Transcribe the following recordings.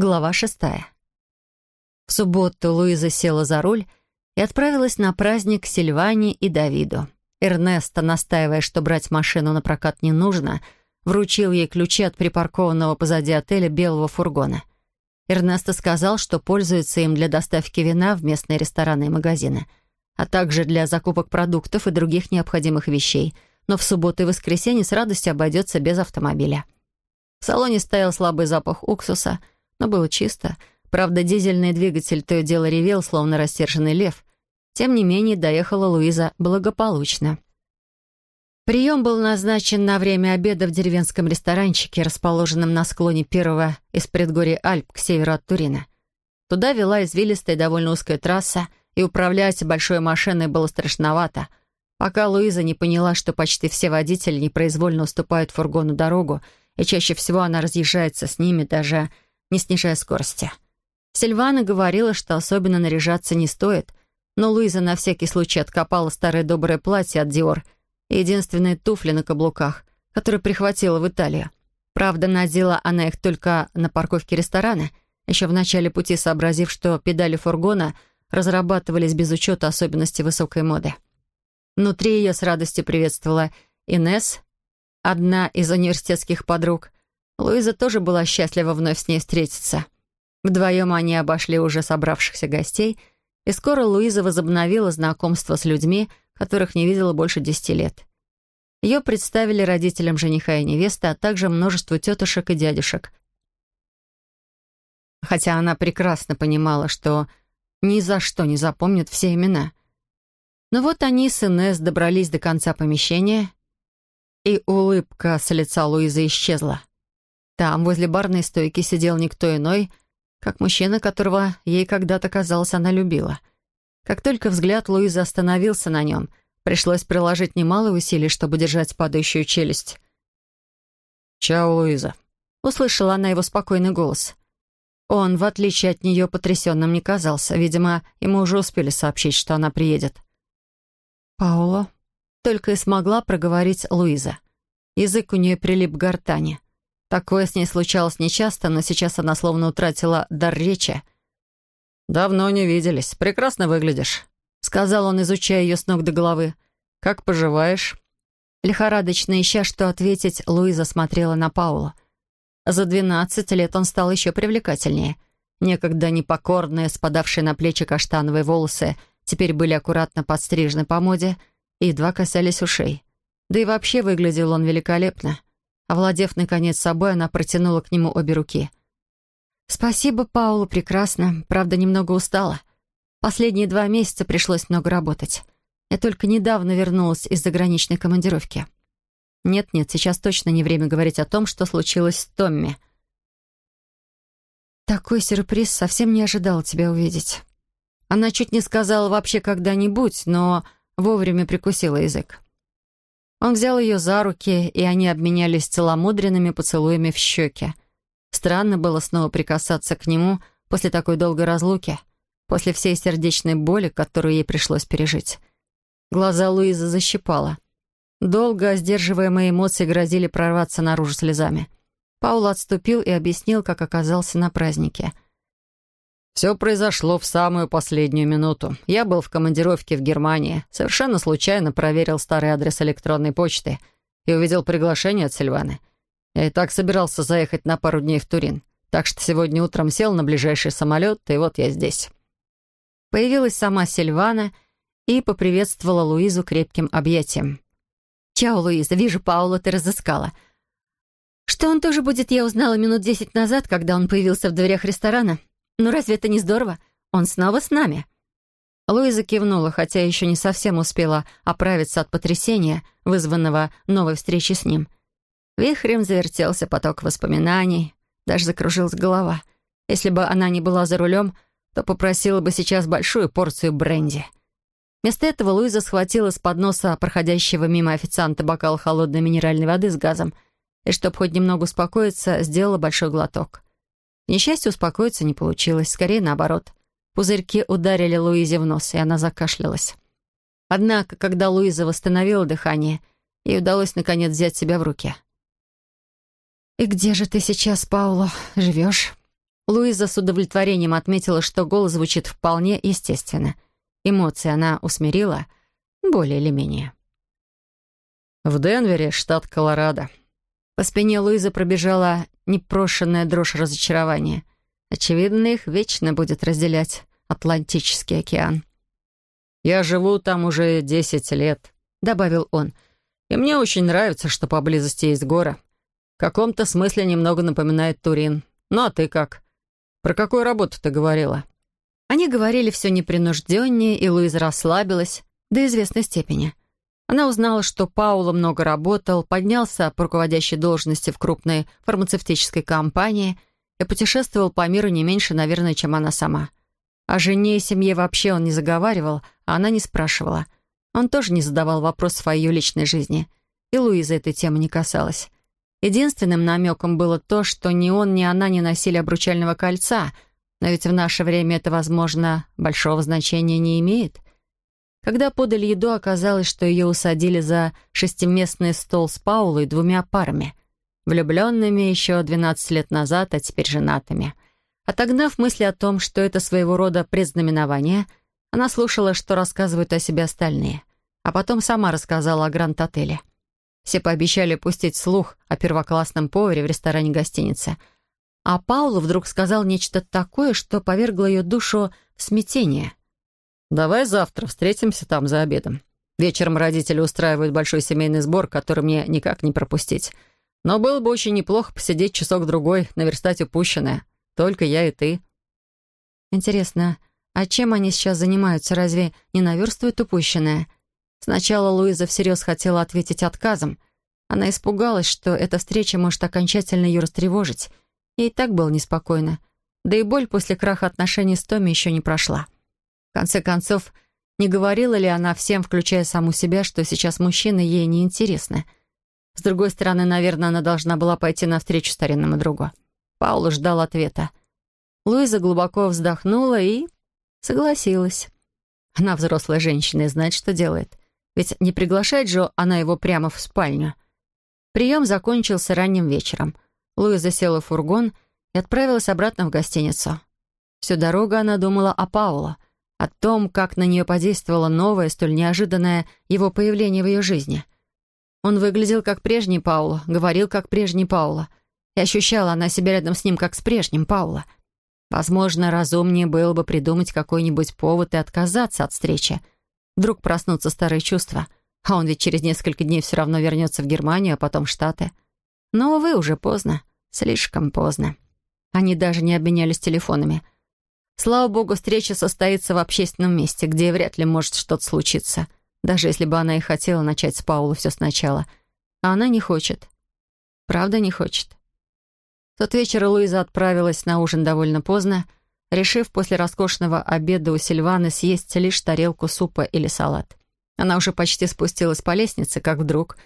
Глава шестая. В субботу Луиза села за руль и отправилась на праздник к Сильване и Давиду. Эрнесто, настаивая, что брать машину на прокат не нужно, вручил ей ключи от припаркованного позади отеля белого фургона. Эрнесто сказал, что пользуется им для доставки вина в местные рестораны и магазины, а также для закупок продуктов и других необходимых вещей, но в субботу и воскресенье с радостью обойдется без автомобиля. В салоне стоял слабый запах уксуса — но было чисто. Правда, дизельный двигатель то и дело ревел, словно рассерженный лев. Тем не менее, доехала Луиза благополучно. Прием был назначен на время обеда в деревенском ресторанчике, расположенном на склоне первого из предгорий Альп к северу от Турина. Туда вела извилистая довольно узкая трасса, и управлять большой машиной было страшновато, пока Луиза не поняла, что почти все водители непроизвольно уступают фургону дорогу, и чаще всего она разъезжается с ними даже не снижая скорости. Сильвана говорила, что особенно наряжаться не стоит, но Луиза на всякий случай откопала старое доброе платье от Диор и единственные туфли на каблуках, которые прихватила в Италию. Правда, надела она их только на парковке ресторана, еще в начале пути сообразив, что педали фургона разрабатывались без учета особенностей высокой моды. Внутри ее с радостью приветствовала Инес, одна из университетских подруг, Луиза тоже была счастлива вновь с ней встретиться. Вдвоем они обошли уже собравшихся гостей, и скоро Луиза возобновила знакомство с людьми, которых не видела больше десяти лет. Ее представили родителям жениха и невесты, а также множеству тетушек и дядюшек. Хотя она прекрасно понимала, что ни за что не запомнит все имена. Но вот они с Инесс добрались до конца помещения, и улыбка с лица Луизы исчезла. Там, возле барной стойки, сидел никто иной, как мужчина, которого ей когда-то казалось она любила. Как только взгляд Луизы остановился на нем, пришлось приложить немало усилий, чтобы держать падающую челюсть. «Чао, Луиза», — услышала она его спокойный голос. Он, в отличие от нее, потрясенным не казался. Видимо, ему уже успели сообщить, что она приедет. «Пауло», — только и смогла проговорить Луиза. Язык у нее прилип к гортани. Такое с ней случалось нечасто, но сейчас она словно утратила дар речи. «Давно не виделись. Прекрасно выглядишь», — сказал он, изучая ее с ног до головы. «Как поживаешь?» Лихорадочно ища, что ответить, Луиза смотрела на Паула. За двенадцать лет он стал еще привлекательнее. Некогда непокорные, спадавшие на плечи каштановые волосы, теперь были аккуратно подстрижены по моде и едва касались ушей. Да и вообще выглядел он великолепно. Овладев, наконец, собой, она протянула к нему обе руки. «Спасибо, Паула, прекрасно. Правда, немного устала. Последние два месяца пришлось много работать. Я только недавно вернулась из заграничной командировки. Нет-нет, сейчас точно не время говорить о том, что случилось с Томми. Такой сюрприз совсем не ожидала тебя увидеть. Она чуть не сказала вообще когда-нибудь, но вовремя прикусила язык. Он взял ее за руки, и они обменялись целомудренными поцелуями в щеки. Странно было снова прикасаться к нему после такой долгой разлуки, после всей сердечной боли, которую ей пришлось пережить. Глаза Луизы защипала. Долго сдерживаемые эмоции грозили прорваться наружу слезами. Паул отступил и объяснил, как оказался на празднике — все произошло в самую последнюю минуту. Я был в командировке в Германии, совершенно случайно проверил старый адрес электронной почты и увидел приглашение от Сильваны. Я и так собирался заехать на пару дней в Турин, так что сегодня утром сел на ближайший самолет, и вот я здесь. Появилась сама Сильвана и поприветствовала Луизу крепким объятием. «Чао, Луиза, вижу, Паула ты разыскала. Что он тоже будет, я узнала минут десять назад, когда он появился в дверях ресторана. «Ну разве это не здорово? Он снова с нами». Луиза кивнула, хотя еще не совсем успела оправиться от потрясения, вызванного новой встречей с ним. Вихрем завертелся поток воспоминаний, даже закружилась голова. Если бы она не была за рулем, то попросила бы сейчас большую порцию бренди. Вместо этого Луиза схватила с подноса проходящего мимо официанта бокал холодной минеральной воды с газом и, чтобы хоть немного успокоиться, сделала большой глоток. Несчастье успокоиться не получилось, скорее наоборот. Пузырьки ударили Луизе в нос, и она закашлялась. Однако, когда Луиза восстановила дыхание, ей удалось наконец взять себя в руки. «И где же ты сейчас, Пауло, живешь?» Луиза с удовлетворением отметила, что голос звучит вполне естественно. Эмоции она усмирила, более или менее. «В Денвере, штат Колорадо». По спине Луизы пробежала непрошенная дрожь разочарования. Очевидно, их вечно будет разделять Атлантический океан. «Я живу там уже десять лет», — добавил он. «И мне очень нравится, что поблизости есть гора. В каком-то смысле немного напоминает Турин. Ну а ты как? Про какую работу ты говорила?» Они говорили все непринужденнее, и Луиза расслабилась до известной степени. Она узнала, что Пауло много работал, поднялся по руководящей должности в крупной фармацевтической компании и путешествовал по миру не меньше, наверное, чем она сама. О жене и семье вообще он не заговаривал, а она не спрашивала. Он тоже не задавал вопросов о ее личной жизни. И Луиза этой темы не касалась. Единственным намеком было то, что ни он, ни она не носили обручального кольца, но ведь в наше время это, возможно, большого значения не имеет. Когда подали еду, оказалось, что ее усадили за шестиместный стол с Паулой двумя парами. Влюбленными еще 12 лет назад, а теперь женатыми — Отогнав мысли о том, что это своего рода предзнаменование, она слушала, что рассказывают о себе остальные, а потом сама рассказала о Гранд-отеле. Все пообещали пустить слух о первоклассном поваре в ресторане гостиницы. А Паулу вдруг сказал нечто такое, что повергло ее душу в смятение. «Давай завтра встретимся там за обедом. Вечером родители устраивают большой семейный сбор, который мне никак не пропустить. Но было бы очень неплохо посидеть часок-другой, наверстать упущенное. Только я и ты». «Интересно, а чем они сейчас занимаются? Разве не наверстывают упущенное?» Сначала Луиза всерьез хотела ответить отказом. Она испугалась, что эта встреча может окончательно ее растревожить. Ей так было неспокойно. Да и боль после краха отношений с Томми еще не прошла. В конце концов, не говорила ли она всем, включая саму себя, что сейчас мужчины ей не интересны? С другой стороны, наверное, она должна была пойти навстречу старинному другу. Паула ждал ответа. Луиза глубоко вздохнула и согласилась. Она взрослая женщина и знает, что делает. Ведь не приглашает же она его прямо в спальню. Прием закончился ранним вечером. Луиза села в фургон и отправилась обратно в гостиницу. Всю дорогу она думала о Пауло, о том, как на нее подействовало новое, столь неожиданное его появление в ее жизни. Он выглядел как прежний Пауло, говорил как прежний Пауло — и ощущала она себя рядом с ним, как с прежним Паула. Возможно, разумнее было бы придумать какой-нибудь повод и отказаться от встречи. Вдруг проснутся старые чувства, а он ведь через несколько дней все равно вернется в Германию, а потом в Штаты. Но, увы, уже поздно. Слишком поздно. Они даже не обменялись телефонами. Слава богу, встреча состоится в общественном месте, где вряд ли может что-то случиться, даже если бы она и хотела начать с Паула все сначала. А она не хочет. Правда, не хочет тот вечер Луиза отправилась на ужин довольно поздно, решив после роскошного обеда у Сильваны съесть лишь тарелку супа или салат. Она уже почти спустилась по лестнице, как вдруг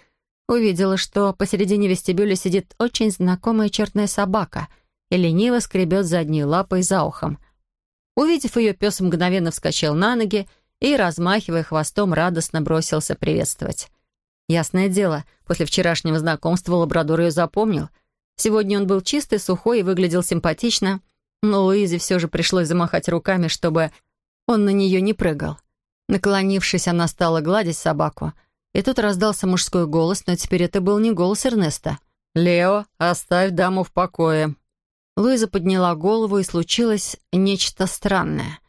увидела, что посередине вестибюля сидит очень знакомая черная собака и лениво скребет задней лапой за ухом. Увидев ее, пес мгновенно вскочил на ноги и, размахивая хвостом, радостно бросился приветствовать. Ясное дело, после вчерашнего знакомства лабрадор ее запомнил — Сегодня он был чистый, сухой и выглядел симпатично, но Луизе все же пришлось замахать руками, чтобы он на нее не прыгал. Наклонившись, она стала гладить собаку. И тут раздался мужской голос, но теперь это был не голос Эрнеста. «Лео, оставь даму в покое». Луиза подняла голову, и случилось нечто странное.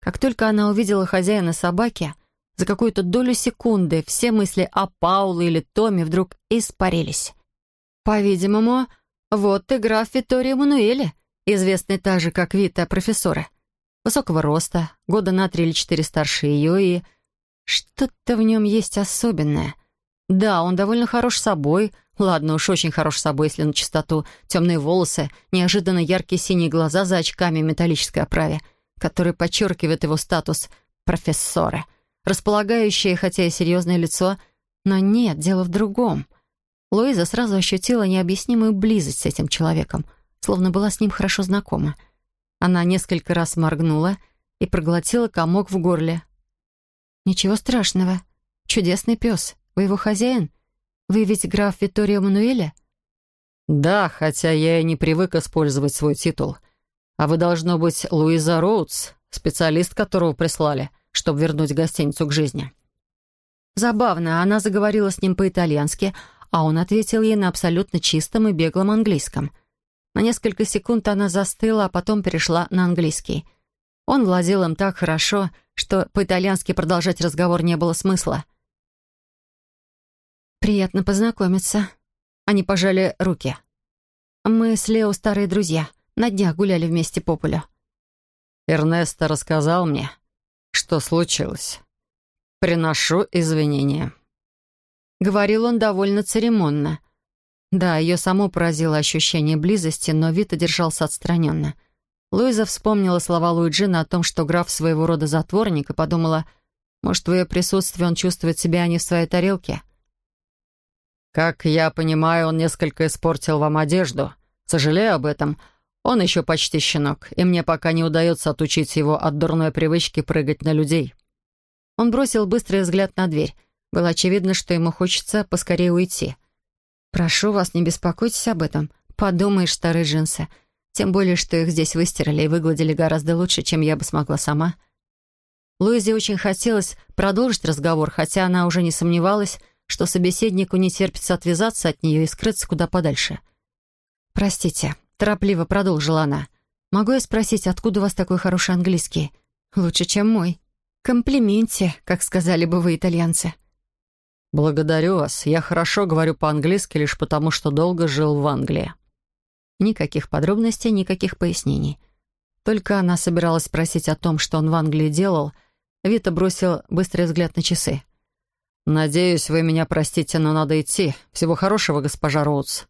Как только она увидела хозяина собаки, за какую-то долю секунды все мысли о Пауле или Томе вдруг испарились. По-видимому, вот и граф Виттория Мануэля, известный также как Вита профессора. Высокого роста, года на три или четыре старше ее, и что-то в нем есть особенное. Да, он довольно хорош собой, ладно уж очень хорош собой, если на чистоту, темные волосы, неожиданно яркие синие глаза за очками металлической оправе, которые подчеркивают его статус профессора, располагающее, хотя и серьезное лицо, но нет, дело в другом — Луиза сразу ощутила необъяснимую близость с этим человеком, словно была с ним хорошо знакома. Она несколько раз моргнула и проглотила комок в горле. «Ничего страшного. Чудесный пес. Вы его хозяин? Вы ведь граф Витторио Мануэля?» «Да, хотя я и не привык использовать свой титул. «А вы, должно быть, Луиза Роудс, специалист, которого прислали, чтобы вернуть гостиницу к жизни». Забавно, она заговорила с ним по-итальянски, а он ответил ей на абсолютно чистом и беглом английском. На несколько секунд она застыла, а потом перешла на английский. Он владел им так хорошо, что по-итальянски продолжать разговор не было смысла. «Приятно познакомиться». Они пожали руки. «Мы с Лео старые друзья. На днях гуляли вместе по полю». «Эрнесто рассказал мне, что случилось. Приношу извинения». Говорил он довольно церемонно. Да, ее само поразило ощущение близости, но вид одержался отстраненно. Луиза вспомнила слова Луиджина о том, что граф своего рода затворник, и подумала, может, в ее присутствии он чувствует себя не в своей тарелке. «Как я понимаю, он несколько испортил вам одежду. Сожалею об этом. Он еще почти щенок, и мне пока не удается отучить его от дурной привычки прыгать на людей». Он бросил быстрый взгляд на дверь. Было очевидно, что ему хочется поскорее уйти. «Прошу вас, не беспокойтесь об этом. Подумаешь, старые джинсы. Тем более, что их здесь выстирали и выгладили гораздо лучше, чем я бы смогла сама». Луизе очень хотелось продолжить разговор, хотя она уже не сомневалась, что собеседнику не терпится отвязаться от нее и скрыться куда подальше. «Простите», — торопливо продолжила она. «Могу я спросить, откуда у вас такой хороший английский? Лучше, чем мой. Комплименте, как сказали бы вы, итальянцы». «Благодарю вас. Я хорошо говорю по-английски лишь потому, что долго жил в Англии». Никаких подробностей, никаких пояснений. Только она собиралась спросить о том, что он в Англии делал. Вита бросил быстрый взгляд на часы. «Надеюсь, вы меня простите, но надо идти. Всего хорошего, госпожа Роудс».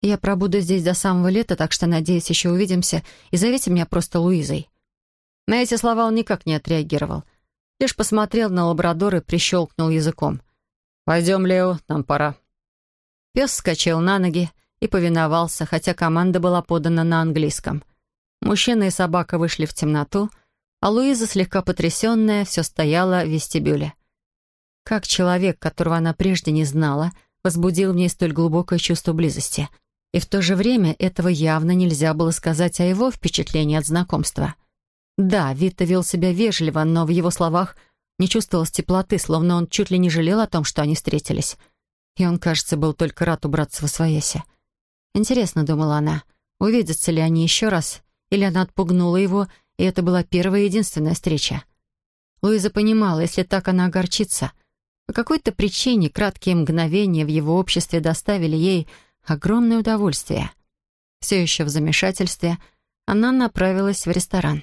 «Я пробуду здесь до самого лета, так что, надеюсь, еще увидимся, и зовите меня просто Луизой». На эти слова он никак не отреагировал. Лишь посмотрел на лабрадор и прищелкнул языком. «Пойдем, Лео, нам пора». Пес вскочил на ноги и повиновался, хотя команда была подана на английском. Мужчина и собака вышли в темноту, а Луиза, слегка потрясенная, все стояла в вестибюле. Как человек, которого она прежде не знала, возбудил в ней столь глубокое чувство близости. И в то же время этого явно нельзя было сказать о его впечатлении от знакомства. Да, Витта вел себя вежливо, но в его словах не чувствовалось теплоты, словно он чуть ли не жалел о том, что они встретились. И он, кажется, был только рад убраться во своясе. Интересно, думала она, увидятся ли они еще раз, или она отпугнула его, и это была первая и единственная встреча. Луиза понимала, если так она огорчится. По какой-то причине краткие мгновения в его обществе доставили ей огромное удовольствие. Все еще в замешательстве она направилась в ресторан.